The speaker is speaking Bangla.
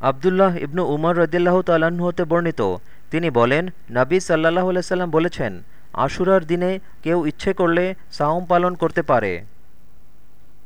আবদুল্লাহ ইবনু উমর রদিল্লাহ তাল্লাহ্ন হতে বর্ণিত। তিনি বলেন, নাবী সাল্লাহ আলাইসাল্লাম বলেছেন, আশুরার দিনে কেউ ইচ্ছে করলে সাওম পালন করতে পারে।